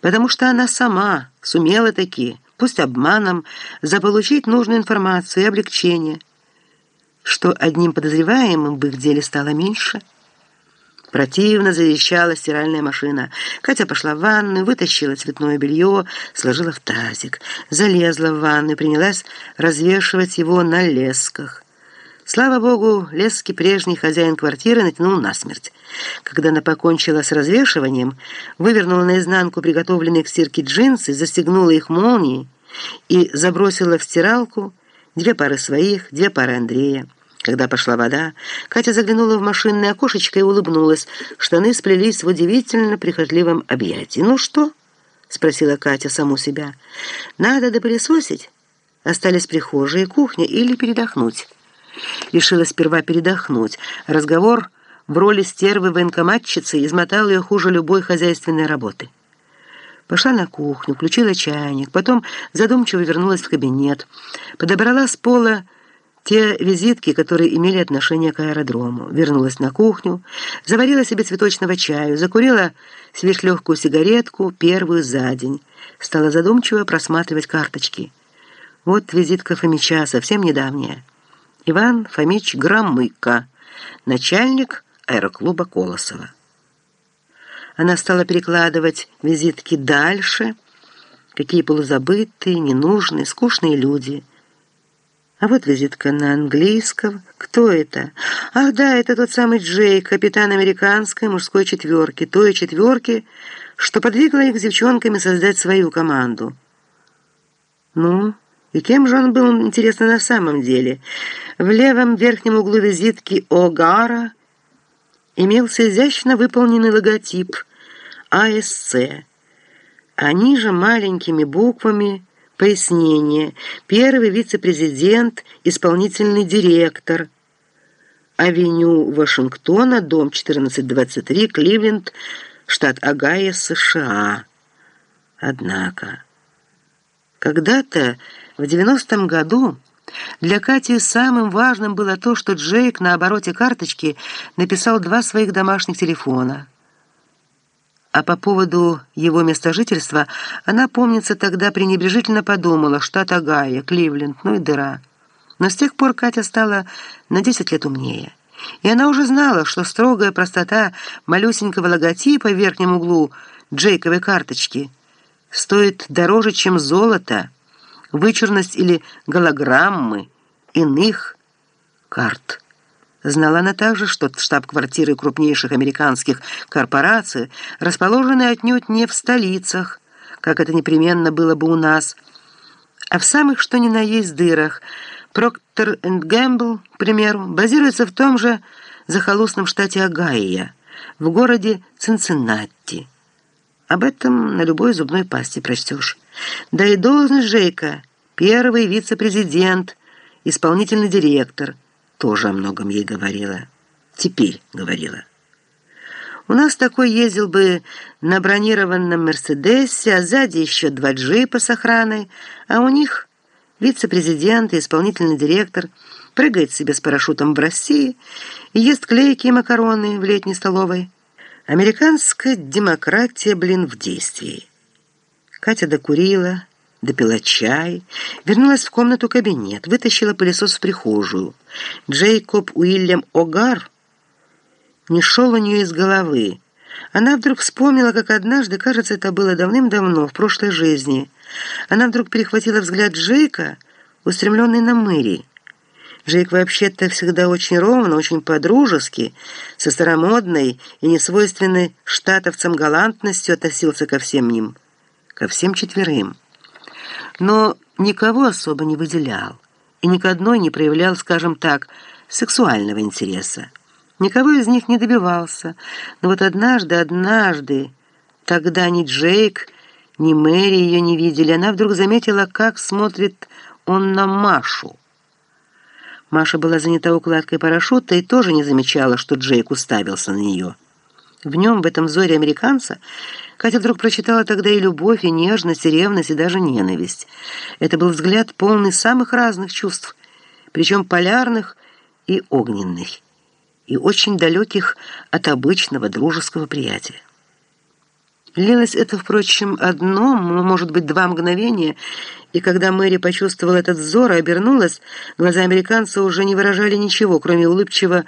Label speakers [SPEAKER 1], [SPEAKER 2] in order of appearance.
[SPEAKER 1] потому что она сама сумела таки, пусть обманом, заполучить нужную информацию и облегчение, что одним подозреваемым в их деле стало меньше. Противно завещала стиральная машина. Катя пошла в ванную, вытащила цветное белье, сложила в тазик, залезла в ванну и принялась развешивать его на лесках. Слава богу, лески прежний хозяин квартиры натянул насмерть. Когда она покончила с развешиванием, вывернула наизнанку приготовленные к стирке джинсы, застегнула их молнией и забросила в стиралку две пары своих, две пары Андрея. Когда пошла вода, Катя заглянула в машинное окошечко и улыбнулась. Штаны сплелись в удивительно прихотливом объятии. «Ну что?» — спросила Катя саму себя. «Надо допылесосить? Остались прихожая и кухня или передохнуть?» Решила сперва передохнуть. Разговор в роли стервы военкоматчицы измотал ее хуже любой хозяйственной работы. Пошла на кухню, включила чайник, потом задумчиво вернулась в кабинет, подобрала с пола те визитки, которые имели отношение к аэродрому. Вернулась на кухню, заварила себе цветочного чаю, закурила сверхлегкую сигаретку, первую за день. Стала задумчиво просматривать карточки. Вот визитка Фомича, совсем недавняя. Иван Фомич Громыко, начальник аэроклуба Колосова. Она стала перекладывать визитки дальше, какие полузабытые, ненужные, скучные люди. А вот визитка на английском. Кто это? Ах да, это тот самый Джейк, капитан американской мужской четверки, той четверки, что подвигла их с девчонками создать свою команду. Ну... И кем же он был, интересно, на самом деле? В левом верхнем углу визитки «Огара» имелся изящно выполненный логотип АСЦ, а ниже маленькими буквами пояснение «Первый вице-президент, исполнительный директор», авеню Вашингтона, дом 1423, Кливленд, штат Огайо, США. Однако, когда-то в 90-м году для Кати самым важным было то, что Джейк на обороте карточки написал два своих домашних телефона. А по поводу его места жительства она, помнится, тогда пренебрежительно подумала, штат Огайо, Кливленд, ну и дыра. Но с тех пор Катя стала на 10 лет умнее. И она уже знала, что строгая простота малюсенького логотипа в верхнем углу Джейковой карточки стоит дороже, чем золото, вычурность или голограммы иных карт. Знала она также, что штаб-квартиры крупнейших американских корпораций расположены отнюдь не в столицах, как это непременно было бы у нас, а в самых что ни на есть дырах. Проктор энд Гэмбл, к примеру, базируется в том же захолустном штате Огайо, в городе Цинциннати. Об этом на любой зубной пасте прочтешь. Да и должность Жейка, первый вице-президент, исполнительный директор, тоже о многом ей говорила. Теперь говорила. У нас такой ездил бы на бронированном «Мерседесе», а сзади еще два джипа с охраной, а у них вице-президент и исполнительный директор прыгает себе с парашютом в России и ест клейки и макароны в летней столовой. Американская демократия, блин, в действии. Катя докурила, допила чай, вернулась в комнату-кабинет, вытащила пылесос в прихожую. Джейкоб Уильям Огар не шел у нее из головы. Она вдруг вспомнила, как однажды, кажется, это было давным-давно, в прошлой жизни. Она вдруг перехватила взгляд Джейка, устремленный на Мэри. Джейк вообще-то всегда очень ровно, очень по-дружески, со старомодной и несвойственной штатовцам галантностью относился ко всем ним ко всем четверым. Но никого особо не выделял и ни к одной не проявлял, скажем так, сексуального интереса. Никого из них не добивался. Но вот однажды, однажды, тогда ни Джейк, ни Мэри ее не видели, она вдруг заметила, как смотрит он на Машу. Маша была занята укладкой парашюта и тоже не замечала, что Джейк уставился на нее. В нем, в этом взоре американца, Катя вдруг прочитала тогда и любовь, и нежность, и ревность, и даже ненависть. Это был взгляд полный самых разных чувств, причем полярных и огненных, и очень далеких от обычного дружеского приятия. Длилось это, впрочем, одно, может быть, два мгновения, и когда Мэри почувствовала этот взор и обернулась, глаза американца уже не выражали ничего, кроме улыбчиво